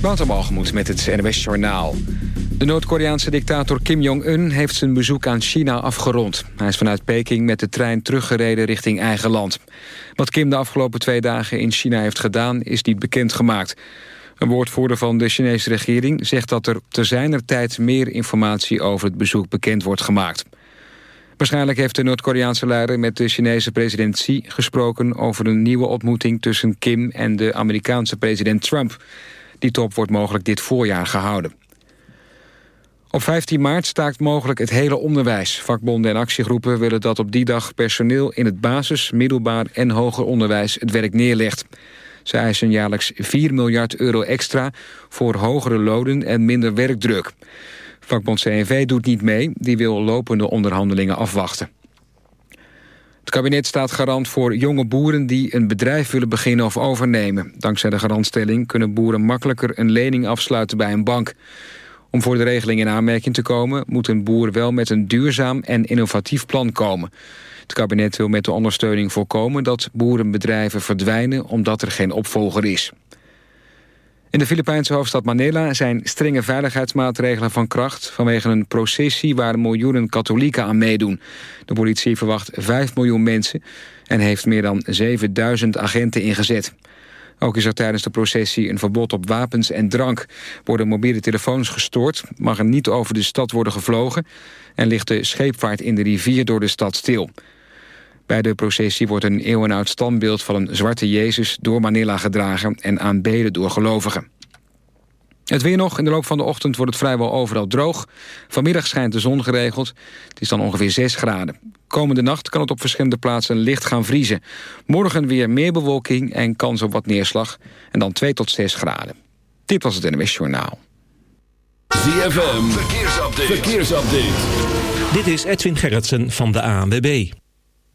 Wouter met het NWS Journaal. De Noord-Koreaanse dictator Kim Jong-un heeft zijn bezoek aan China afgerond. Hij is vanuit Peking met de trein teruggereden richting eigen land. Wat Kim de afgelopen twee dagen in China heeft gedaan is niet bekendgemaakt. Een woordvoerder van de Chinese regering zegt dat er te zijner tijd meer informatie over het bezoek bekend wordt gemaakt. Waarschijnlijk heeft de Noord-Koreaanse leider met de Chinese president Xi gesproken over een nieuwe ontmoeting tussen Kim en de Amerikaanse president Trump. Die top wordt mogelijk dit voorjaar gehouden. Op 15 maart staakt mogelijk het hele onderwijs. Vakbonden en actiegroepen willen dat op die dag personeel in het basis, middelbaar en hoger onderwijs het werk neerlegt. Ze eisen jaarlijks 4 miljard euro extra voor hogere lonen en minder werkdruk. Vakbond CNV doet niet mee, die wil lopende onderhandelingen afwachten. Het kabinet staat garant voor jonge boeren die een bedrijf willen beginnen of overnemen. Dankzij de garantstelling kunnen boeren makkelijker een lening afsluiten bij een bank. Om voor de regeling in aanmerking te komen... moet een boer wel met een duurzaam en innovatief plan komen. Het kabinet wil met de ondersteuning voorkomen dat boerenbedrijven verdwijnen... omdat er geen opvolger is. In de Filipijnse hoofdstad Manila zijn strenge veiligheidsmaatregelen van kracht... vanwege een processie waar miljoenen katholieken aan meedoen. De politie verwacht 5 miljoen mensen en heeft meer dan 7000 agenten ingezet. Ook is er tijdens de processie een verbod op wapens en drank. Worden mobiele telefoons gestoord, mag er niet over de stad worden gevlogen... en ligt de scheepvaart in de rivier door de stad stil. Bij de processie wordt een eeuwenoud standbeeld van een zwarte Jezus door Manila gedragen en aanbeden door gelovigen. Het weer nog. In de loop van de ochtend wordt het vrijwel overal droog. Vanmiddag schijnt de zon geregeld. Het is dan ongeveer 6 graden. Komende nacht kan het op verschillende plaatsen licht gaan vriezen. Morgen weer meer bewolking en kans op wat neerslag. En dan 2 tot 6 graden. Dit was het NWS Journaal. ZFM. Verkeersupdate. Verkeersupdate. Dit is Edwin Gerritsen van de ANWB.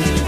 Thank you.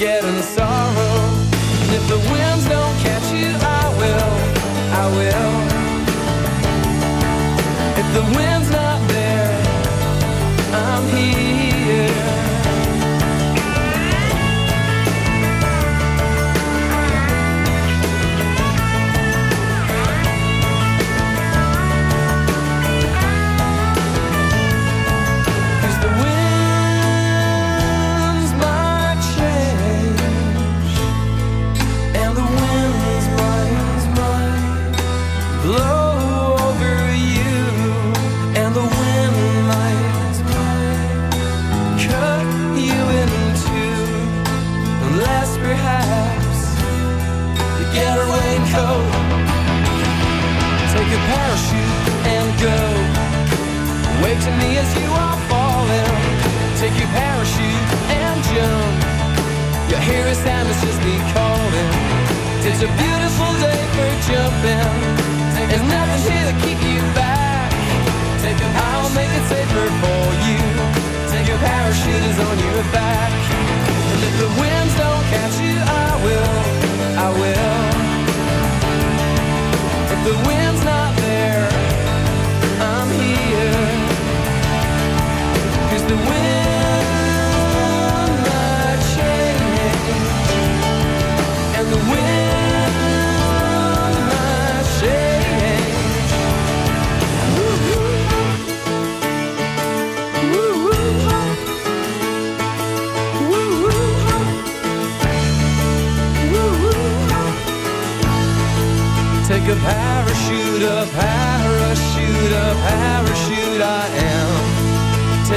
You ever getting sorrow. And if the winds don't catch you, I will. I will. If the wind's not there, I'm here. Me as you are falling. Take your parachute and jump. Your hero Sam is just me calling. It's a beautiful day for jumping. There's nothing here to keep you back. I'll make it safer for you. Take your parachute is on your back. And if the winds don't catch you, I will. I will. If the wind's not there, I'm here. A parachute, a parachute,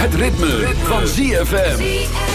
Het ritme, van ZFM.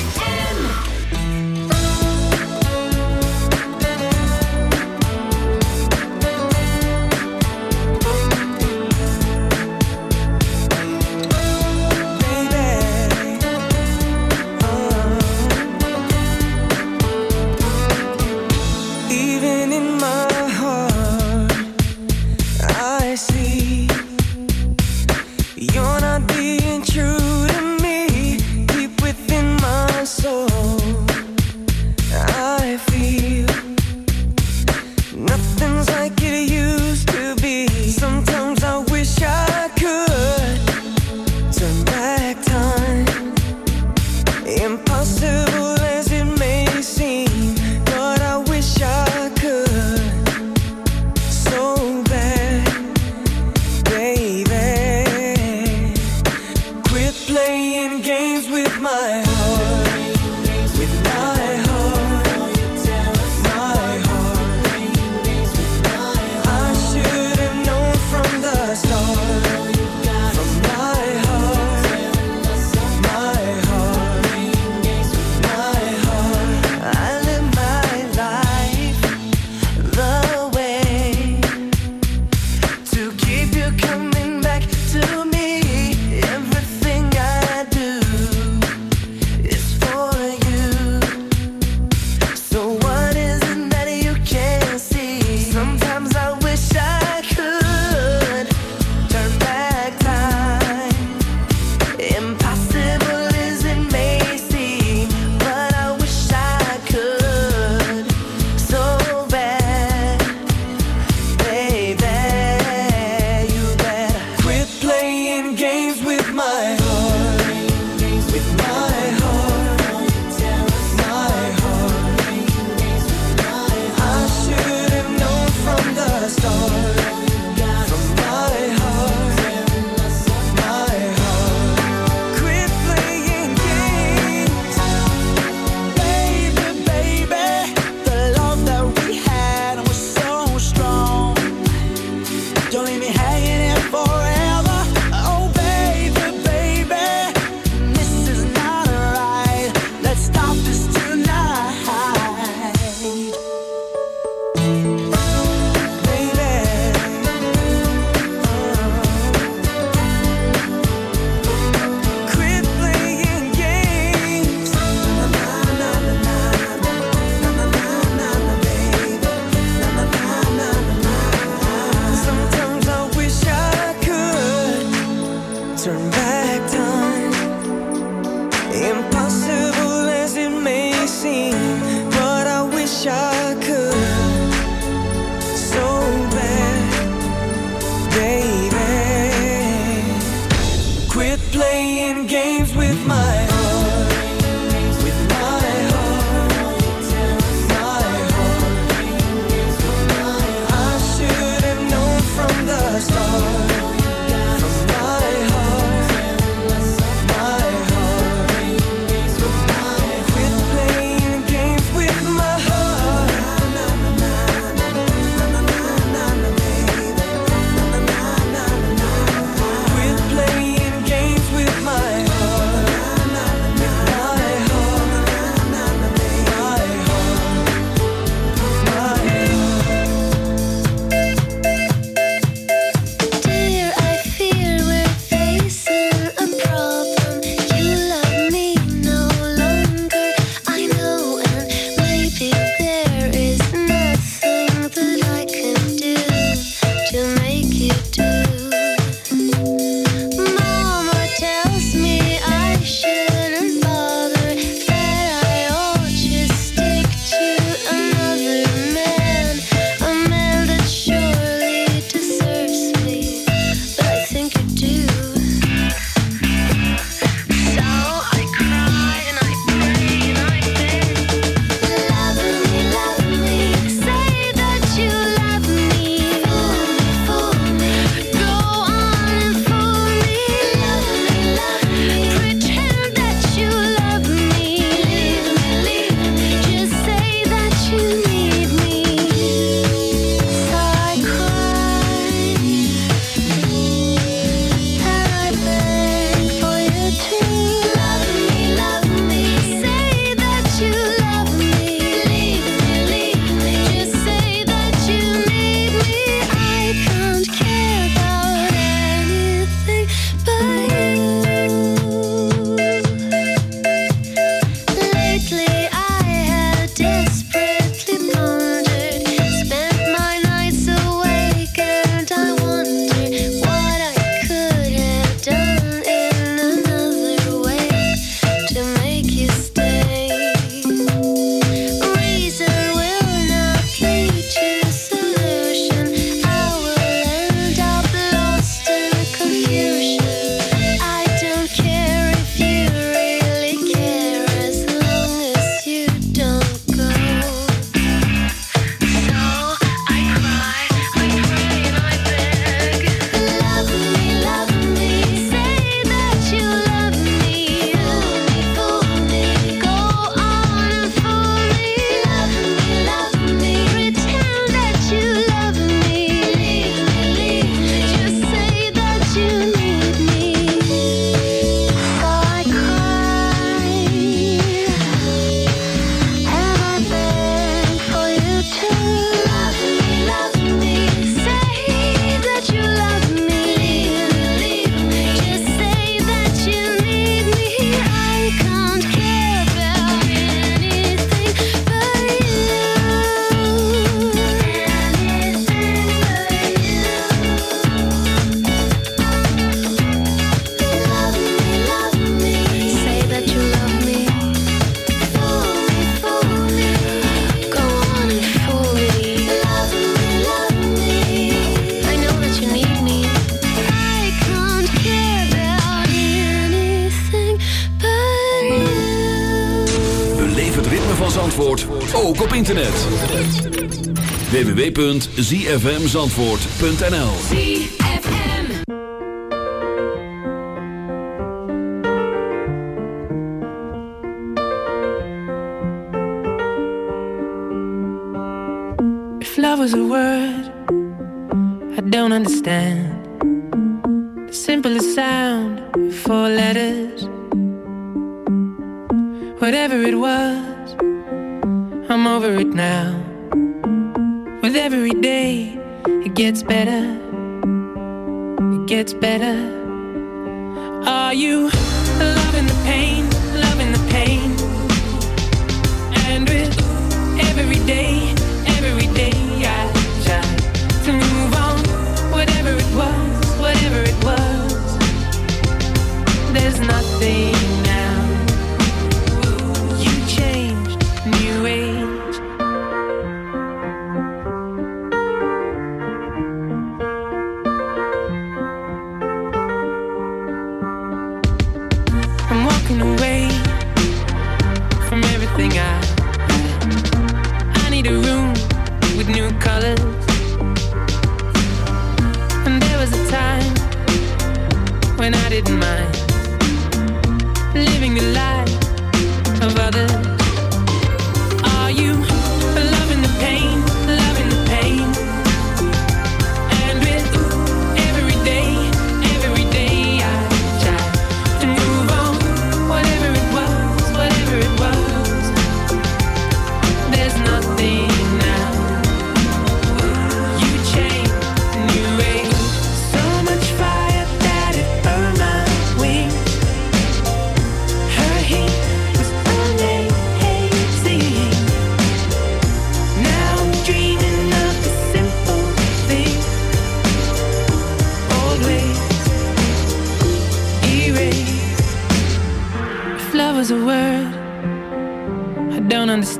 www.zfmzandvoort.nl when I didn't mind. Living the life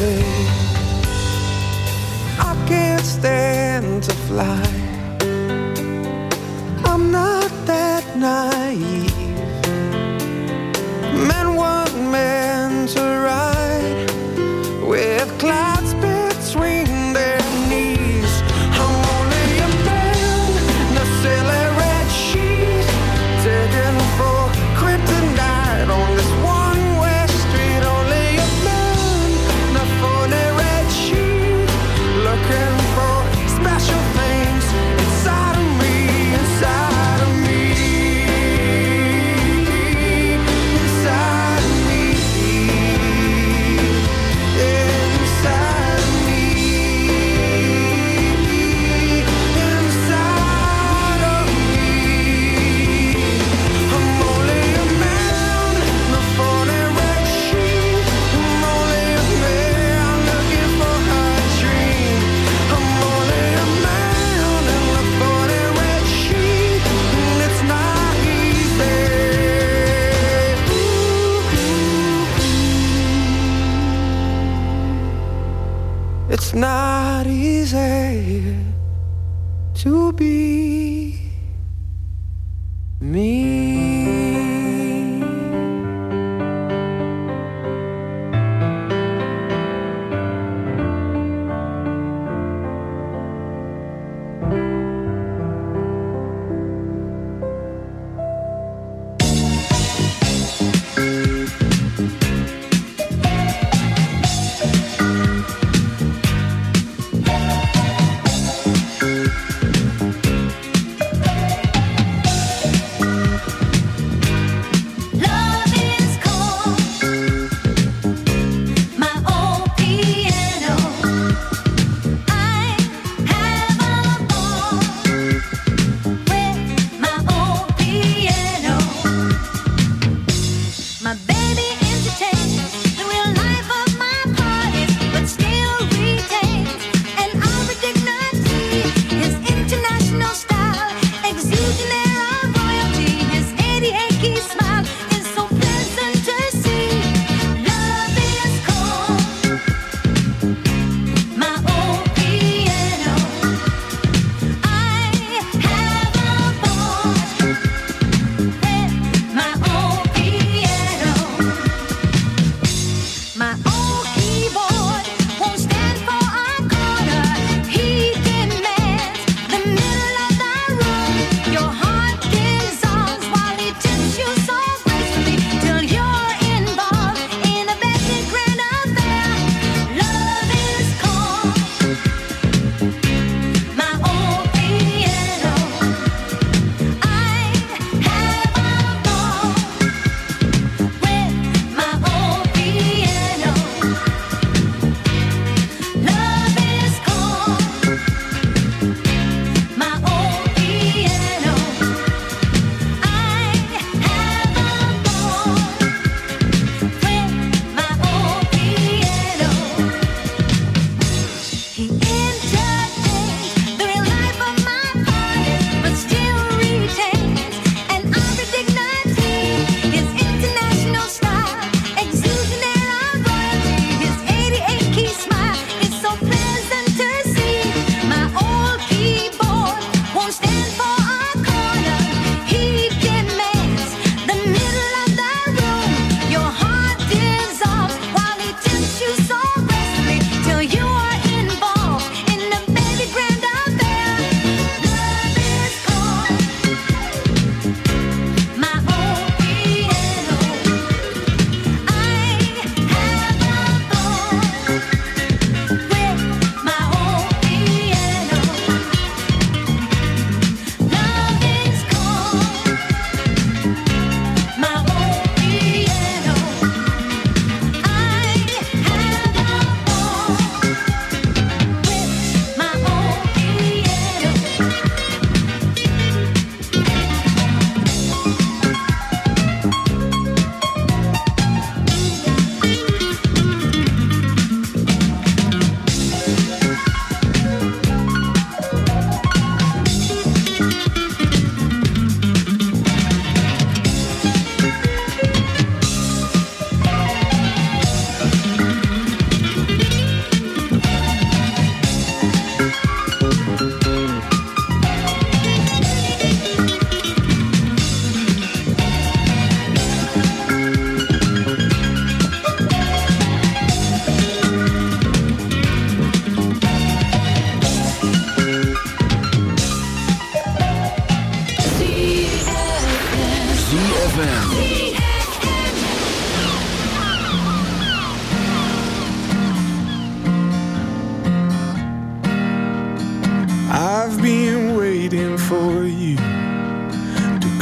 birthday. I can't stand to fly. I'm not that naive.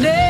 Name.